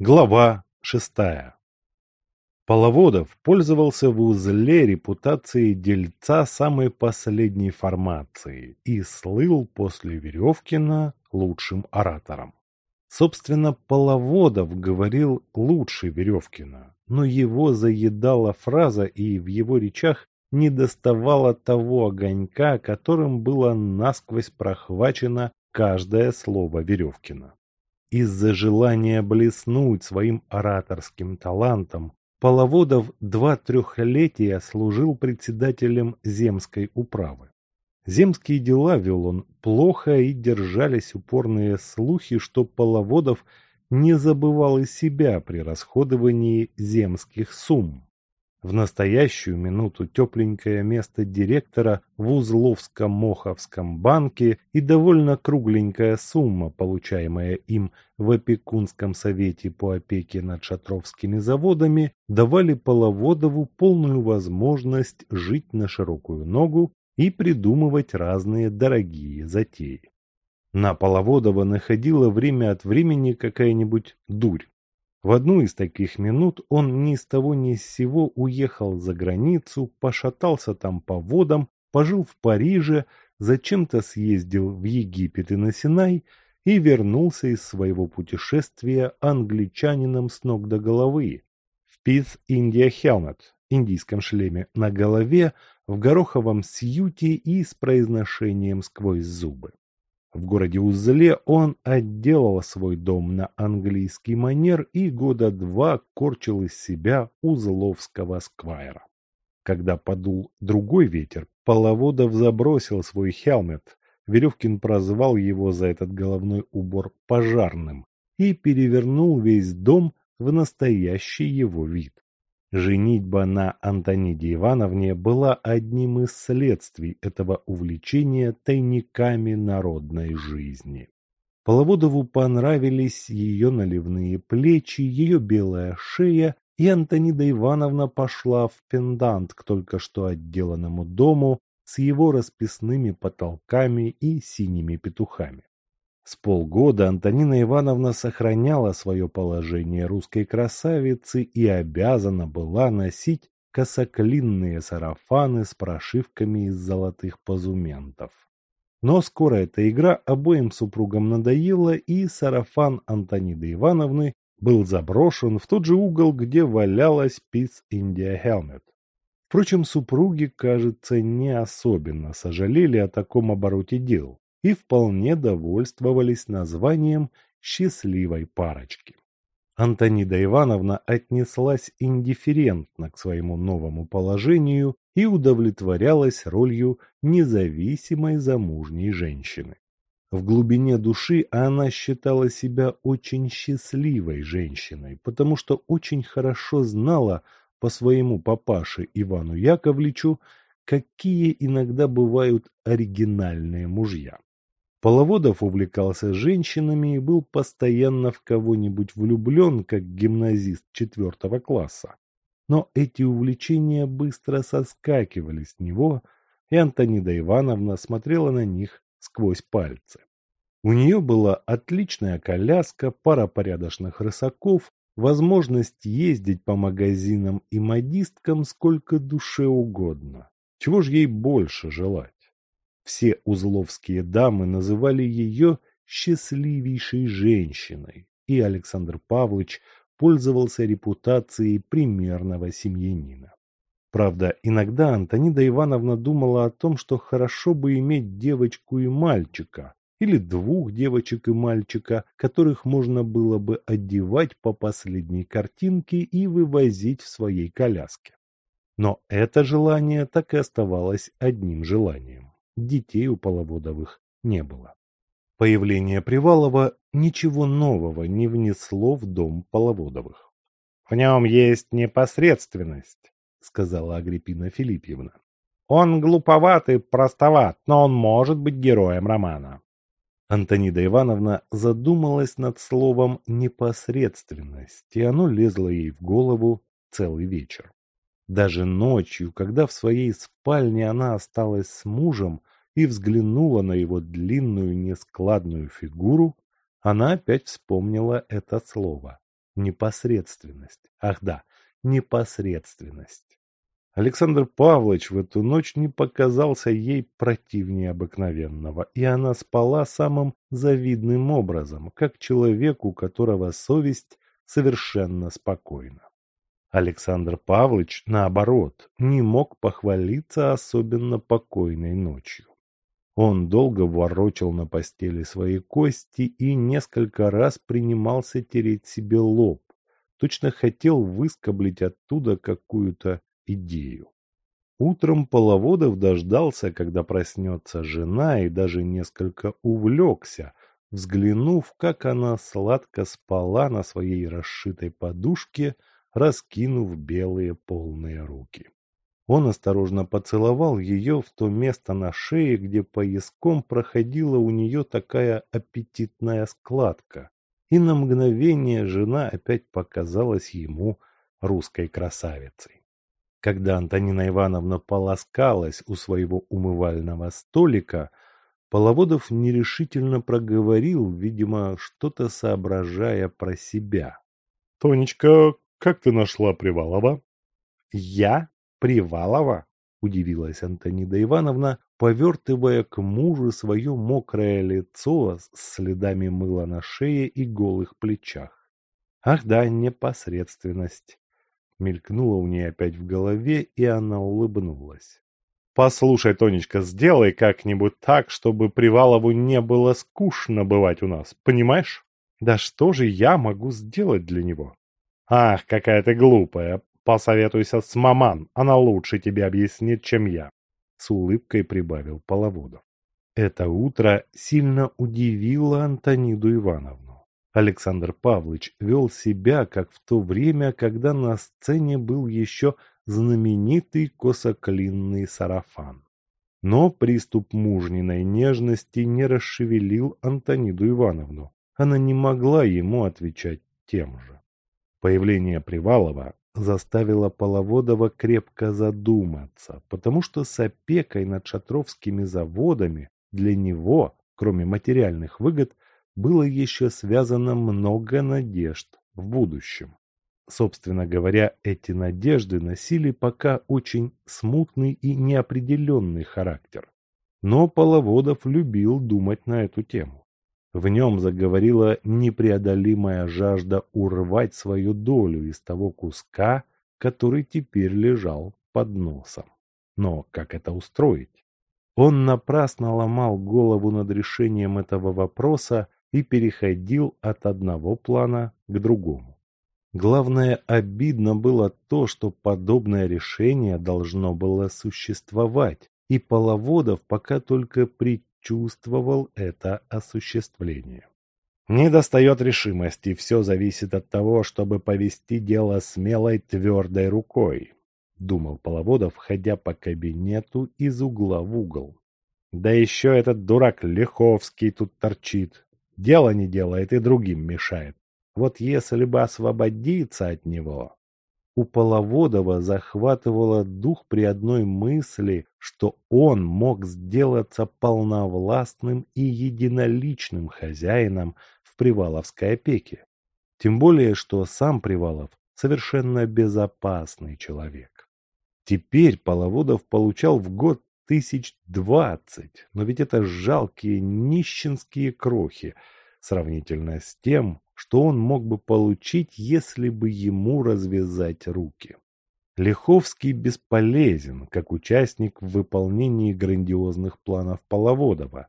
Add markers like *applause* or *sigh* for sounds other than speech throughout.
Глава шестая Половодов пользовался в узле репутацией дельца самой последней формации и слыл после Веревкина лучшим оратором. Собственно, Половодов говорил лучше Веревкина, но его заедала фраза, и в его речах не доставало того огонька, которым было насквозь прохвачено каждое слово Веревкина. Из-за желания блеснуть своим ораторским талантом Половодов два трехлетия служил председателем земской управы. Земские дела вел он плохо и держались упорные слухи, что Половодов не забывал и себя при расходовании земских сумм. В настоящую минуту тепленькое место директора в Узловском-Моховском банке и довольно кругленькая сумма, получаемая им в опекунском совете по опеке над шатровскими заводами, давали Половодову полную возможность жить на широкую ногу и придумывать разные дорогие затеи. На Половодова находила время от времени какая-нибудь дурь. В одну из таких минут он ни с того ни с сего уехал за границу, пошатался там по водам, пожил в Париже, зачем-то съездил в Египет и на Синай и вернулся из своего путешествия англичанином с ног до головы. В Пис Индия Helmet, индийском шлеме на голове, в гороховом сьюте и с произношением сквозь зубы. В городе Узле он отделал свой дом на английский манер и года два корчил из себя узловского сквайра. Когда подул другой ветер, Половодов забросил свой хелмет, Веревкин прозвал его за этот головной убор пожарным и перевернул весь дом в настоящий его вид. Женитьба на Антониде Ивановне была одним из следствий этого увлечения тайниками народной жизни. Половодову понравились ее наливные плечи, ее белая шея, и Антонида Ивановна пошла в пендант к только что отделанному дому с его расписными потолками и синими петухами. С полгода Антонина Ивановна сохраняла свое положение русской красавицы и обязана была носить косоклинные сарафаны с прошивками из золотых позументов. Но скоро эта игра обоим супругам надоела, и сарафан Антониды Ивановны был заброшен в тот же угол, где валялась Peace India Helmet. Впрочем, супруги, кажется, не особенно сожалели о таком обороте дел и вполне довольствовались названием счастливой парочки. Антонида Ивановна отнеслась индифферентно к своему новому положению и удовлетворялась ролью независимой замужней женщины. В глубине души она считала себя очень счастливой женщиной, потому что очень хорошо знала по своему папаше Ивану Яковлевичу, какие иногда бывают оригинальные мужья. Половодов увлекался женщинами и был постоянно в кого-нибудь влюблен, как гимназист четвертого класса. Но эти увлечения быстро соскакивали с него, и Антонида Ивановна смотрела на них сквозь пальцы. У нее была отличная коляска, пара порядочных рысаков, возможность ездить по магазинам и модисткам сколько душе угодно. Чего ж ей больше желать? Все узловские дамы называли ее счастливейшей женщиной, и Александр Павлович пользовался репутацией примерного семьянина. Правда, иногда Антонида Ивановна думала о том, что хорошо бы иметь девочку и мальчика, или двух девочек и мальчика, которых можно было бы одевать по последней картинке и вывозить в своей коляске. Но это желание так и оставалось одним желанием детей у Половодовых не было. Появление Привалова ничего нового не внесло в дом Половодовых. — В нем есть непосредственность, — сказала Агриппина Филипьевна. — Он глуповат и простоват, но он может быть героем романа. Антонида Ивановна задумалась над словом «непосредственность», и оно лезло ей в голову целый вечер. Даже ночью, когда в своей спальне она осталась с мужем и взглянула на его длинную нескладную фигуру, она опять вспомнила это слово Непосредственность. Ах да, непосредственность. Александр Павлович в эту ночь не показался ей противнее обыкновенного, и она спала самым завидным образом, как человек, у которого совесть совершенно спокойна. Александр Павлович, наоборот, не мог похвалиться особенно покойной ночью. Он долго ворочал на постели свои кости и несколько раз принимался тереть себе лоб, точно хотел выскоблить оттуда какую-то идею. Утром Половодов дождался, когда проснется жена, и даже несколько увлекся, взглянув, как она сладко спала на своей расшитой подушке, раскинув белые полные руки. Он осторожно поцеловал ее в то место на шее, где пояском проходила у нее такая аппетитная складка, и на мгновение жена опять показалась ему русской красавицей. Когда Антонина Ивановна полоскалась у своего умывального столика, Половодов нерешительно проговорил, видимо, что-то соображая про себя. — Тонечка, как ты нашла Привалова? — Я? Привалова? — удивилась Антонида Ивановна, повертывая к мужу свое мокрое лицо с следами мыла на шее и голых плечах. Ах да, непосредственность. Мелькнуло у нее опять в голове, и она улыбнулась. «Послушай, Тонечка, сделай как-нибудь так, чтобы Привалову не было скучно бывать у нас, понимаешь? Да что же я могу сделать для него?» «Ах, какая ты глупая! Посоветуйся с маман, она лучше тебе объяснит, чем я!» С улыбкой прибавил Половодов. Это утро сильно удивило Антониду Ивановну. Александр Павлович вел себя, как в то время, когда на сцене был еще знаменитый косоклинный сарафан. Но приступ мужниной нежности не расшевелил Антониду Ивановну. Она не могла ему отвечать тем же. Появление Привалова заставило Половодова крепко задуматься, потому что с опекой над шатровскими заводами для него, кроме материальных выгод, было еще связано много надежд в будущем. Собственно говоря, эти надежды носили пока очень смутный и неопределенный характер. Но Половодов любил думать на эту тему. В нем заговорила непреодолимая жажда урвать свою долю из того куска, который теперь лежал под носом. Но как это устроить? Он напрасно ломал голову над решением этого вопроса, и переходил от одного плана к другому. Главное, обидно было то, что подобное решение должно было существовать, и Половодов пока только предчувствовал это осуществление. Не достает решимости, все зависит от того, чтобы повести дело смелой твердой рукой, думал Половодов, ходя по кабинету из угла в угол. Да еще этот дурак Лиховский тут торчит, Дело не делает и другим мешает. Вот если бы освободиться от него... У Половодова захватывало дух при одной мысли, что он мог сделаться полновластным и единоличным хозяином в Приваловской опеке. Тем более, что сам Привалов совершенно безопасный человек. Теперь Половодов получал в год тысяч двадцать, но ведь это жалкие нищенские крохи, сравнительно с тем, что он мог бы получить, если бы ему развязать руки. Лиховский бесполезен, как участник в выполнении грандиозных планов Половодова,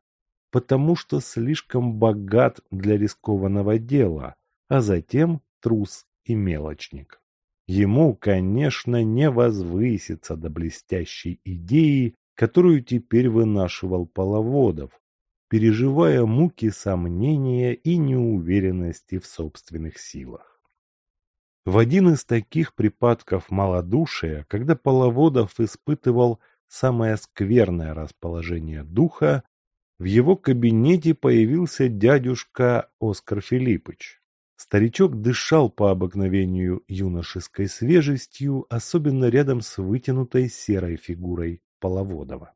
потому что слишком богат для рискованного дела, а затем трус и мелочник. Ему, конечно, не возвыситься до блестящей идеи, которую теперь вынашивал Половодов, переживая муки сомнения и неуверенности в собственных силах. В один из таких припадков малодушия, когда Половодов испытывал самое скверное расположение духа, в его кабинете появился дядюшка Оскар Филиппович. Старичок дышал по обыкновению юношеской свежестью, особенно рядом с вытянутой серой фигурой Половодова.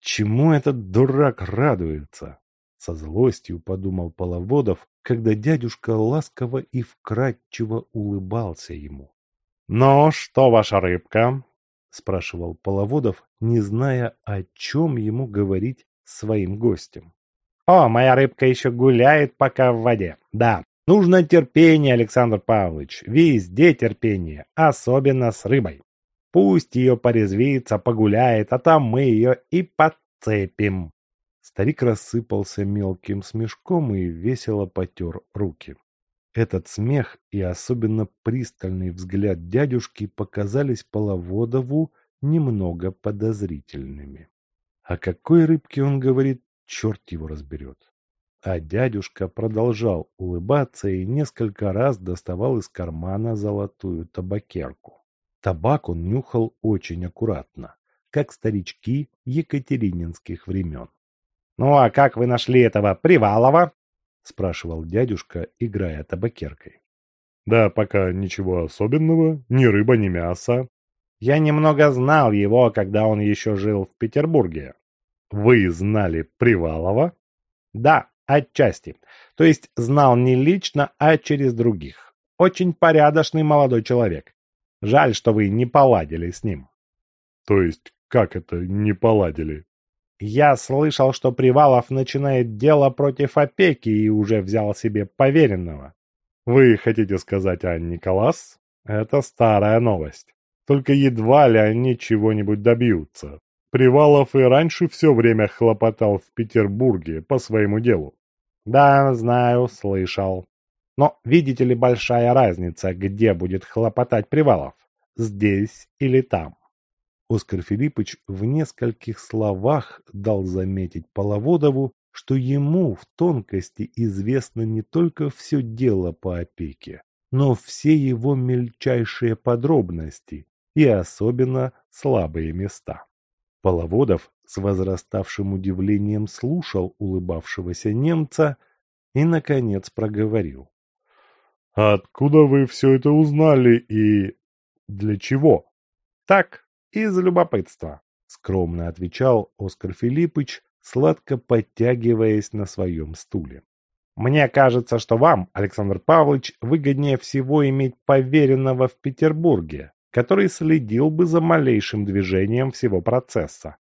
Чему этот дурак радуется? Со злостью подумал Половодов, когда дядюшка ласково и вкрадчиво улыбался ему. «Ну, что ваша рыбка?» — спрашивал Половодов, не зная, о чем ему говорить своим гостем. «О, моя рыбка еще гуляет пока в воде. Да, нужно терпение, Александр Павлович, везде терпение, особенно с рыбой. Пусть ее порезвится, погуляет, а там мы ее и подцепим». Старик рассыпался мелким смешком и весело потер руки. Этот смех и особенно пристальный взгляд дядюшки показались Половодову немного подозрительными. О какой рыбке он говорит, черт его разберет. А дядюшка продолжал улыбаться и несколько раз доставал из кармана золотую табакерку. Табак он нюхал очень аккуратно, как старички екатерининских времен. «Ну а как вы нашли этого Привалова?» – спрашивал дядюшка, играя табакеркой. «Да пока ничего особенного, ни рыба, ни мясо». «Я немного знал его, когда он еще жил в Петербурге». «Вы знали Привалова?» «Да, отчасти. То есть знал не лично, а через других. Очень порядочный молодой человек. Жаль, что вы не поладили с ним». «То есть как это не поладили?» Я слышал, что Привалов начинает дело против опеки и уже взял себе поверенного. Вы хотите сказать о Николас? Это старая новость. Только едва ли они чего-нибудь добьются. Привалов и раньше все время хлопотал в Петербурге по своему делу. Да, знаю, слышал. Но видите ли большая разница, где будет хлопотать Привалов? Здесь или там? Оскар Филиппович в нескольких словах дал заметить Половодову, что ему в тонкости известно не только все дело по опеке, но все его мельчайшие подробности и особенно слабые места. Половодов с возраставшим удивлением слушал улыбавшегося немца и, наконец, проговорил. «Откуда вы все это узнали и для чего?» «Так, из любопытства, скромно отвечал Оскар Филиппович, сладко подтягиваясь на своем стуле. Мне кажется, что вам, Александр Павлович, выгоднее всего иметь поверенного в Петербурге, который следил бы за малейшим движением всего процесса.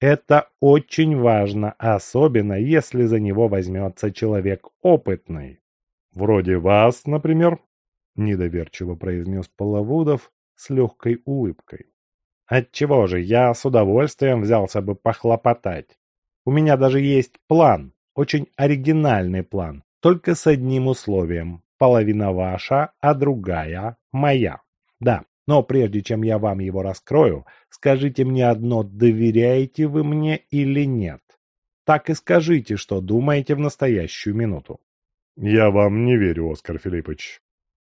Это очень важно, особенно если за него возьмется человек опытный. Вроде вас, например, недоверчиво произнес Половодов с легкой улыбкой. Отчего же, я с удовольствием взялся бы похлопотать. У меня даже есть план, очень оригинальный план, только с одним условием. Половина ваша, а другая моя. Да, но прежде чем я вам его раскрою, скажите мне одно, доверяете вы мне или нет? Так и скажите, что думаете в настоящую минуту. Я вам не верю, Оскар Филиппович.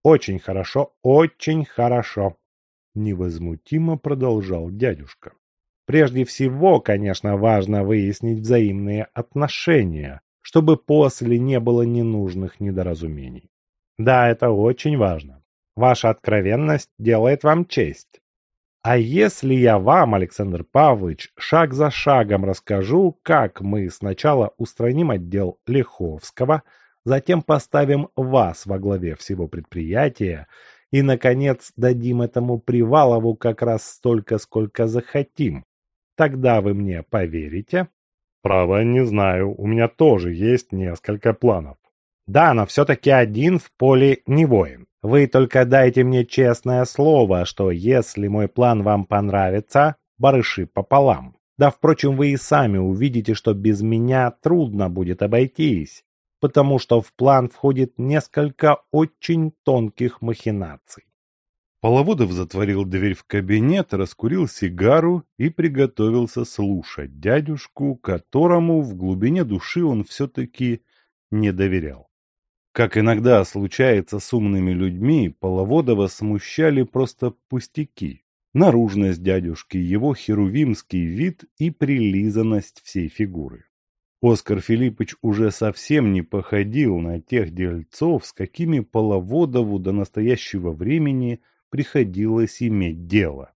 Очень хорошо, очень хорошо. Невозмутимо продолжал дядюшка. Прежде всего, конечно, важно выяснить взаимные отношения, чтобы после не было ненужных недоразумений. Да, это очень важно. Ваша откровенность делает вам честь. А если я вам, Александр Павлович, шаг за шагом расскажу, как мы сначала устраним отдел Лиховского, затем поставим вас во главе всего предприятия и, наконец, дадим этому Привалову как раз столько, сколько захотим. Тогда вы мне поверите? Право, не знаю. У меня тоже есть несколько планов. Да, но все-таки один в поле не воин. Вы только дайте мне честное слово, что если мой план вам понравится, барыши пополам. Да, впрочем, вы и сами увидите, что без меня трудно будет обойтись потому что в план входит несколько очень тонких махинаций. Половодов затворил дверь в кабинет, раскурил сигару и приготовился слушать дядюшку, которому в глубине души он все-таки не доверял. Как иногда случается с умными людьми, Половодова смущали просто пустяки. Наружность дядюшки, его херувимский вид и прилизанность всей фигуры. Оскар Филиппович уже совсем не походил на тех дельцов, с какими Половодову до настоящего времени приходилось иметь дело.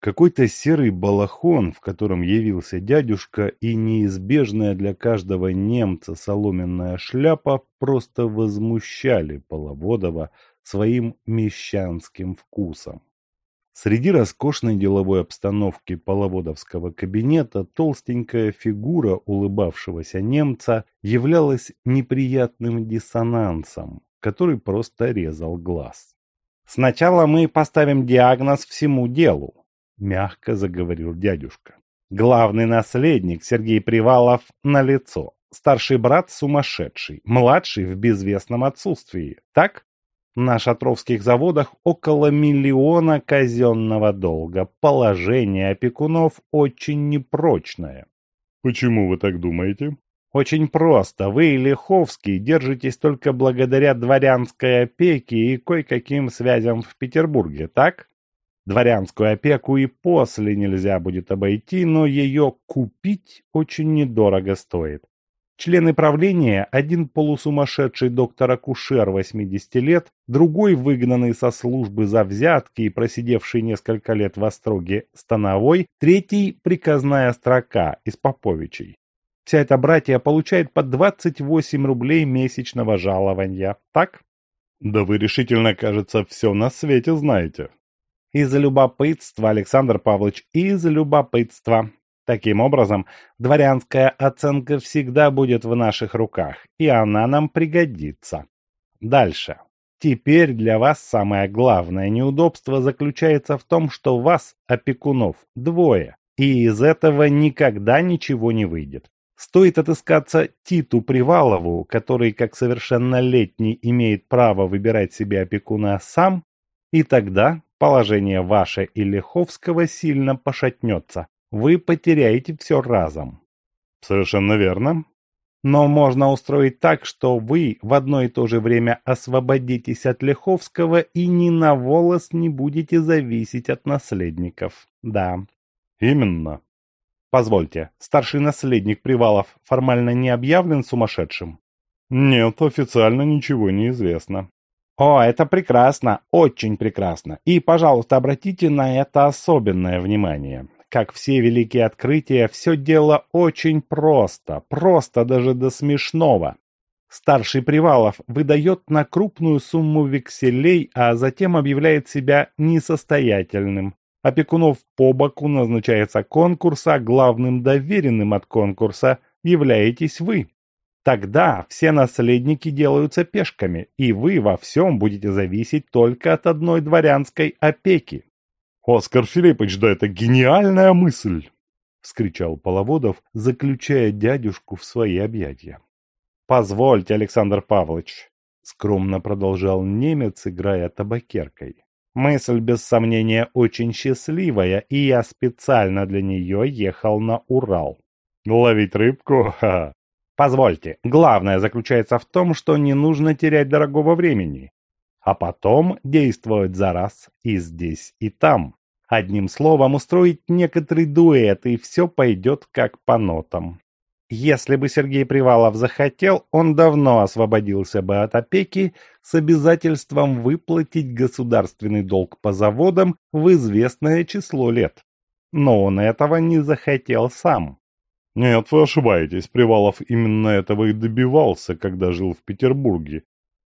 Какой-то серый балахон, в котором явился дядюшка, и неизбежная для каждого немца соломенная шляпа просто возмущали Половодова своим мещанским вкусом. Среди роскошной деловой обстановки половодовского кабинета толстенькая фигура улыбавшегося немца являлась неприятным диссонансом, который просто резал глаз. «Сначала мы поставим диагноз всему делу», — мягко заговорил дядюшка. «Главный наследник Сергей Привалов на лицо. Старший брат сумасшедший, младший в безвестном отсутствии. Так? На шатровских заводах около миллиона казенного долга. Положение опекунов очень непрочное. Почему вы так думаете? Очень просто. Вы, Лиховский, держитесь только благодаря дворянской опеке и кое-каким связям в Петербурге, так? Дворянскую опеку и после нельзя будет обойти, но ее купить очень недорого стоит. Члены правления, один полусумасшедший доктор-акушер 80 лет, другой выгнанный со службы за взятки и просидевший несколько лет в остроге Становой, третий – приказная строка из Поповичей. Вся эта братья получает по 28 рублей месячного жалования, так? Да вы решительно, кажется, все на свете знаете. Из любопытства, Александр Павлович, из любопытства. Таким образом, дворянская оценка всегда будет в наших руках, и она нам пригодится. Дальше. Теперь для вас самое главное неудобство заключается в том, что вас, опекунов, двое, и из этого никогда ничего не выйдет. Стоит отыскаться Титу Привалову, который как совершеннолетний имеет право выбирать себе опекуна сам, и тогда положение ваше и Леховского сильно пошатнется вы потеряете все разом. Совершенно верно. Но можно устроить так, что вы в одно и то же время освободитесь от Леховского и ни на волос не будете зависеть от наследников. Да. Именно. Позвольте, старший наследник Привалов формально не объявлен сумасшедшим? Нет, официально ничего не известно. О, это прекрасно, очень прекрасно. И, пожалуйста, обратите на это особенное внимание как все великие открытия, все дело очень просто, просто даже до смешного. Старший Привалов выдает на крупную сумму векселей, а затем объявляет себя несостоятельным. Опекунов по боку назначается конкурс, а главным доверенным от конкурса являетесь вы. Тогда все наследники делаются пешками, и вы во всем будете зависеть только от одной дворянской опеки. «Оскар Филиппович, да это гениальная мысль!» — вскричал Половодов, заключая дядюшку в свои объятия. «Позвольте, Александр Павлович», — скромно продолжал немец, играя табакеркой. «Мысль, без сомнения, очень счастливая, и я специально для нее ехал на Урал». «Ловить рыбку? Ха!» «Позвольте, главное заключается в том, что не нужно терять дорогого времени, а потом действовать за раз и здесь, и там». Одним словом, устроить некоторый дуэт, и все пойдет как по нотам. Если бы Сергей Привалов захотел, он давно освободился бы от опеки с обязательством выплатить государственный долг по заводам в известное число лет. Но он этого не захотел сам. Нет, вы ошибаетесь, Привалов именно этого и добивался, когда жил в Петербурге.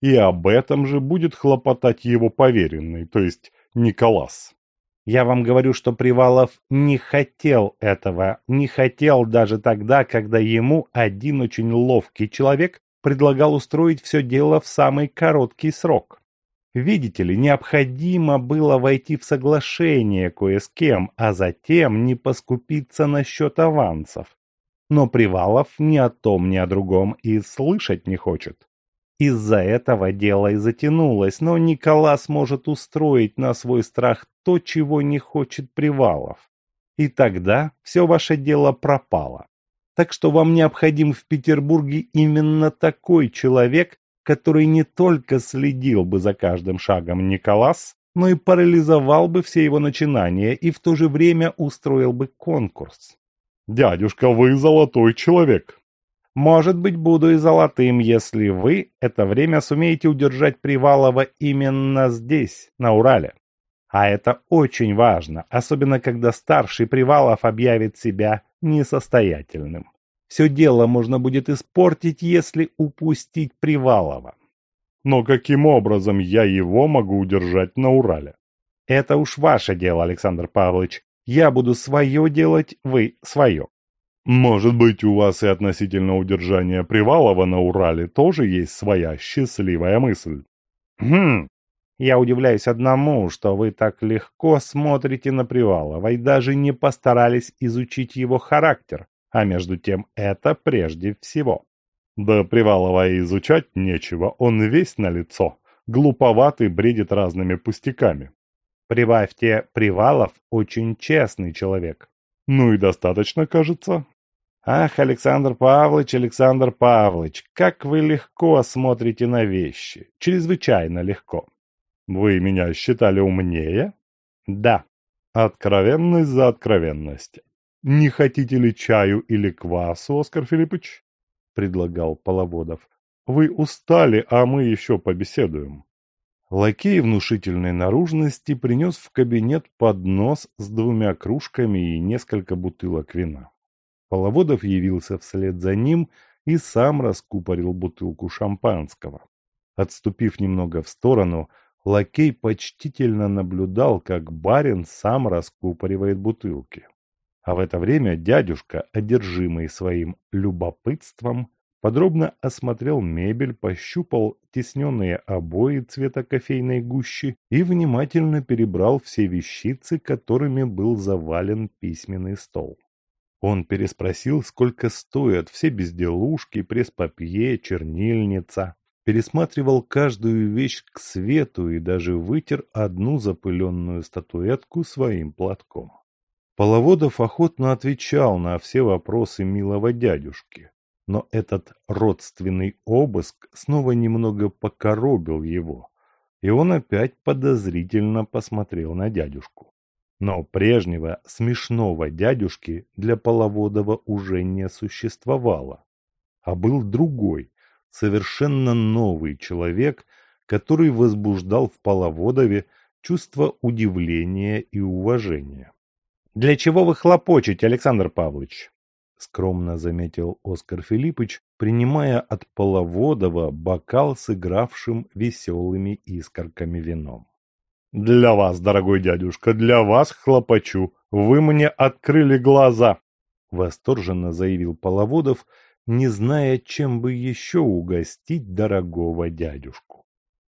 И об этом же будет хлопотать его поверенный, то есть Николас. Я вам говорю, что Привалов не хотел этого, не хотел даже тогда, когда ему один очень ловкий человек предлагал устроить все дело в самый короткий срок. Видите ли, необходимо было войти в соглашение кое с кем, а затем не поскупиться насчет авансов. Но Привалов ни о том, ни о другом и слышать не хочет. Из-за этого дело и затянулось, но Николас может устроить на свой страх то, чего не хочет Привалов. И тогда все ваше дело пропало. Так что вам необходим в Петербурге именно такой человек, который не только следил бы за каждым шагом Николас, но и парализовал бы все его начинания и в то же время устроил бы конкурс. «Дядюшка, вы золотой человек!» Может быть, буду и золотым, если вы это время сумеете удержать Привалова именно здесь, на Урале. А это очень важно, особенно когда старший Привалов объявит себя несостоятельным. Все дело можно будет испортить, если упустить Привалова. Но каким образом я его могу удержать на Урале? Это уж ваше дело, Александр Павлович. Я буду свое делать, вы свое. Может быть, у вас и относительно удержания Привалова на Урале тоже есть своя счастливая мысль? Хм, я удивляюсь одному, что вы так легко смотрите на Привалова и даже не постарались изучить его характер, а между тем это прежде всего. Да Привалова и изучать нечего, он весь на лицо, глуповатый, бредит разными пустяками. Прибавьте, Привалов очень честный человек. Ну и достаточно, кажется. Ах, Александр Павлович, Александр Павлович, как вы легко смотрите на вещи, чрезвычайно легко. Вы меня считали умнее? Да. Откровенность за откровенность. Не хотите ли чаю или квасу, Оскар Филиппович? Предлагал Половодов. Вы устали, а мы еще побеседуем. Лакей внушительной наружности принес в кабинет поднос с двумя кружками и несколько бутылок вина. Половодов явился вслед за ним и сам раскупорил бутылку шампанского. Отступив немного в сторону, Лакей почтительно наблюдал, как барин сам раскупоривает бутылки. А в это время дядюшка, одержимый своим любопытством, подробно осмотрел мебель, пощупал тесненные обои цвета кофейной гущи и внимательно перебрал все вещицы, которыми был завален письменный стол. Он переспросил, сколько стоят все безделушки, пресс-папье, чернильница, пересматривал каждую вещь к свету и даже вытер одну запыленную статуэтку своим платком. Половодов охотно отвечал на все вопросы милого дядюшки, но этот родственный обыск снова немного покоробил его, и он опять подозрительно посмотрел на дядюшку. Но прежнего смешного дядюшки для Половодова уже не существовало, а был другой, совершенно новый человек, который возбуждал в Половодове чувство удивления и уважения. «Для чего вы хлопочете, Александр Павлович?» — скромно заметил Оскар Филиппович, принимая от Половодова бокал с игравшим веселыми искорками вином. «Для вас, дорогой дядюшка, для вас хлопочу. Вы мне открыли глаза!» — восторженно заявил Половодов, не зная, чем бы еще угостить дорогого дядюшку.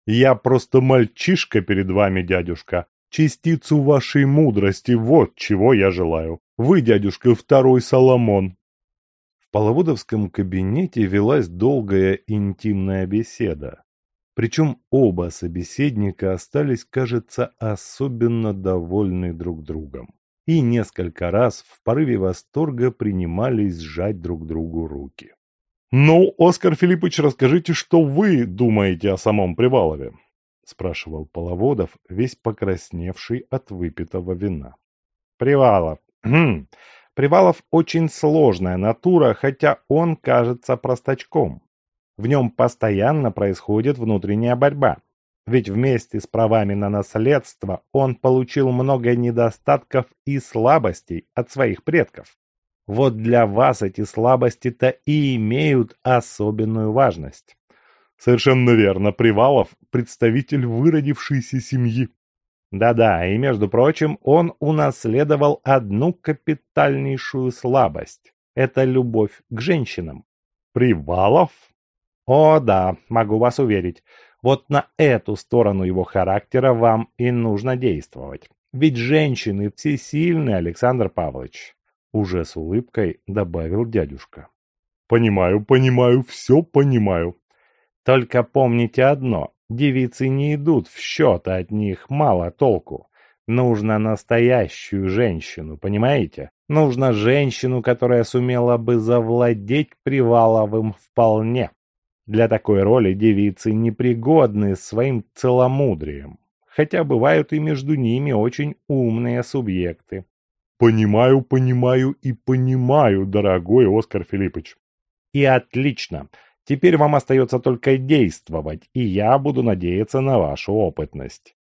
«Я просто мальчишка перед вами, дядюшка. Частицу вашей мудрости, вот чего я желаю. Вы, дядюшка, второй Соломон». В Половодовском кабинете велась долгая интимная беседа. Причем оба собеседника остались, кажется, особенно довольны друг другом и несколько раз в порыве восторга принимались сжать друг другу руки. «Ну, Оскар Филиппович, расскажите, что вы думаете о самом Привалове?» – спрашивал Половодов, весь покрасневший от выпитого вина. «Привалов. *clears throat* Привалов очень сложная натура, хотя он кажется простачком. В нем постоянно происходит внутренняя борьба. Ведь вместе с правами на наследство он получил много недостатков и слабостей от своих предков. Вот для вас эти слабости-то и имеют особенную важность. Совершенно верно, Привалов – представитель выродившейся семьи. Да-да, и между прочим, он унаследовал одну капитальнейшую слабость. Это любовь к женщинам. Привалов? О, да, могу вас уверить. Вот на эту сторону его характера вам и нужно действовать. Ведь женщины всесильны, Александр Павлович. Уже с улыбкой добавил дядюшка. Понимаю, понимаю, все понимаю. Только помните одно. Девицы не идут в счет, а от них мало толку. Нужно настоящую женщину, понимаете? Нужно женщину, которая сумела бы завладеть Приваловым вполне. Для такой роли девицы непригодны своим целомудрием, хотя бывают и между ними очень умные субъекты. Понимаю, понимаю и понимаю, дорогой Оскар Филиппович. И отлично. Теперь вам остается только действовать, и я буду надеяться на вашу опытность.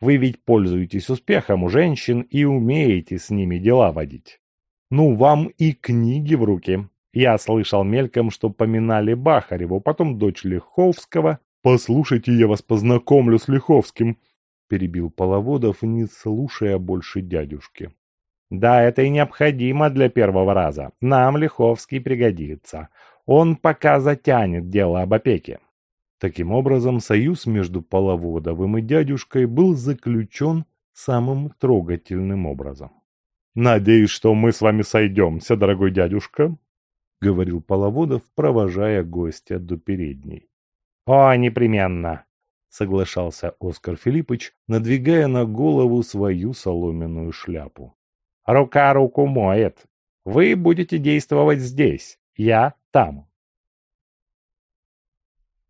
Вы ведь пользуетесь успехом у женщин и умеете с ними дела водить. Ну, вам и книги в руки. Я слышал мельком, что поминали Бахареву, потом дочь Лиховского. «Послушайте, я вас познакомлю с Лиховским», — перебил Половодов, не слушая больше дядюшки. «Да, это и необходимо для первого раза. Нам Лиховский пригодится. Он пока затянет дело об опеке». Таким образом, союз между Половодовым и дядюшкой был заключен самым трогательным образом. «Надеюсь, что мы с вами сойдемся, дорогой дядюшка», — говорил Половодов, провожая гостя до передней. «О, непременно!» — соглашался Оскар Филиппович, надвигая на голову свою соломенную шляпу. «Рука руку моет. Вы будете действовать здесь, я там».